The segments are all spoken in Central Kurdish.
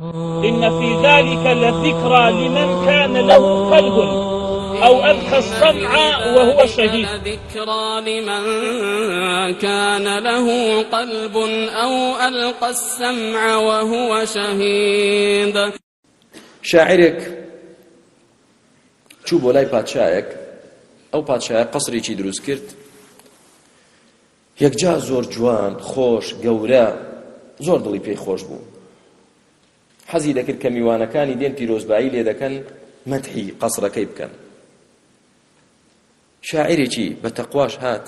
إن في ذلك لذكرى لمن كان له قلب أو ألقى السمع وهو شهيد ذكرى لمن كان له قلب أو ألقى السمع وهو شهيد شاعرك چوو بۆ لای پادشایەک ئەو پادشایە قسرێکی دروست کرد یەکجا زۆر جوان خۆش گەورە زۆر دڵی پێی خۆش بوو حەزی دەکرد کە میوانەکانی دێن پیرۆزبایی لێ دەکەن مەتحی قەسرەکەی بکەن شاعرێکی بە تەقواش هات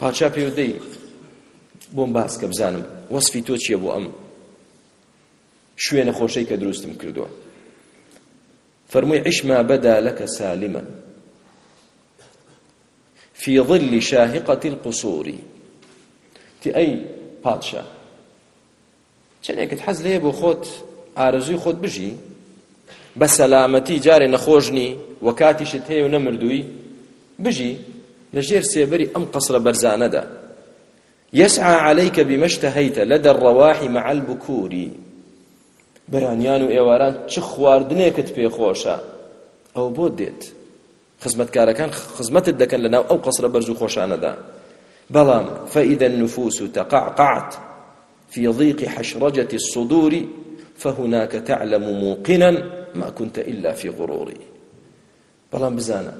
پاچا پێودەی بۆم باس کە بزانم وەسفی تۆ چییە بۆ ئەم شوێنە خۆشەی کە دروستم کردووە فەرمووی عشما بەدا لەکە سالمە في ظل شاهقة القصور تي أي بادشاه چندێکت حەز لێ بۆ خۆت ئارزوی خۆت بژی بە سەلامەتی جارێ نەخۆشنی وە کاتیشت هەیە و نەمردووی بژی لەژێر سێبەری ئەم قەسرە بەرزانەدا يسعى عليك بمشتهيت لدى الرواح مع البكور بەرانیان و ئێواران چ خواردنێکت پێخۆشە ئەو بۆ دێت خزمەتکارەکان خزمەتت دەکەن لەناو ئەو قەسرە بەرز و خۆشانەدا بەڵام فەئیدە النفوس تەقعقعت في ضيق حشرجة الصدور فهناك تعلم موقنا ما كنت إلا في غرور بلان بزانا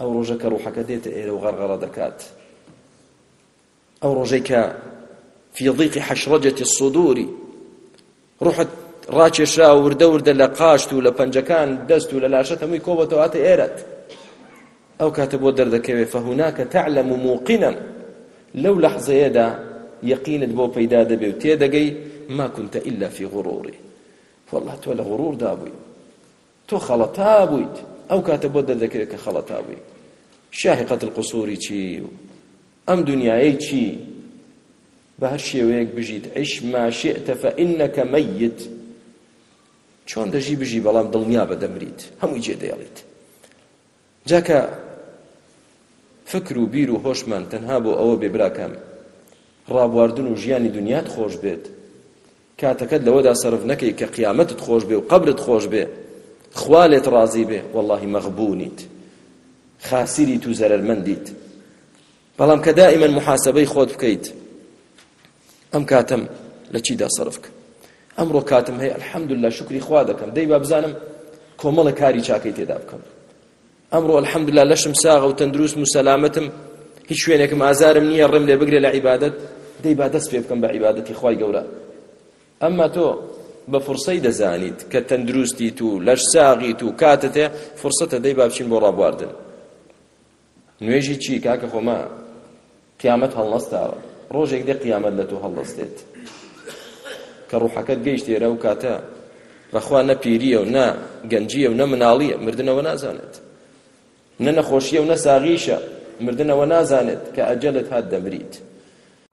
أو روجك روحك ديت إلى وغرغر دكات أو روجك في ضيق حشرجة الصدور روحت ڕاکێشا وردە وردە لە قاشت و لە پەنجەکان دەست و لە لاشەت هەمووی کۆبەتەوەاتە ئێرەت ئەو کاتە بۆ دەردەکەوێ فەهوناکە تعلم و موقینم لەو لەحزەیەدا یقینت بۆ پەیدا دەبێ و تێدەگەی ما كنت إلا في غروري والله تۆ لە غرور دابووی تۆ خەڵەتا بوویت ئەو کاتە بۆ دەردەکرێت کە خەڵەتا بووی شاهقەت القصوری چی ئەم دنیای چی بە هەر شێوەیەک بژیت عش ما شئت فإنك ميت چۆن دەژی بژی بەڵام دڵنیا بەدەمریت هەمووی جێدەیڵیت جاکە فکر و بیر و هۆشمان تەنها بۆ ئەوە بێبراکەم ڕابواردن و ژیانی دنیات خۆش بێت کاتەکەت لەوەدا سرف نەکەی کە قیامەتت خۆش بێ و قبرت خۆش بێ خوا لێت ڕازی بێ واللهی مەغبوونیت خاسیری تو زەرمەندیت بەڵام کە دائیمەن محاسبەی خۆت بکەیت ئەم کاتم لە چیدا سرفکە ئەمڕۆ کاتم هەیە الحەمدلله شکری خوا دەکەم دەی با بزانم کۆمەڵە کاری چاکەی تێدا بکەم ئەمڕۆ الحەمدلله لەشم ساغە و تەندروست و سەلامەتم هیچ شوێنێکم ئازارم نییە ڕم لێ بگرێ لە عیبادت دەی با دەست پێ بکەم بە عیبادەتی خی گەورە ئەمما تۆ بە فرسەی دەزانیت کە تەندروستی تو لەش ساغیت و کاتتێ فرسەتە دەی بابچین بۆ ڕابواردن نوێژی چی کاکە خۆما قیامەت هەڵنەستاوە ڕۆژێک دێ قیامەت لە تۆ هەڵدەستێت کە ڕوحەکەت گەیشت ێرە و کاتە بەخوا نە پیریە و نە گەنجیە و نە مناڵیە مردنەوە نازانێت نە نەخۆشیە و نە ساغیشە مردنەوە نازانێت کە ئەجەلت هات دەمریت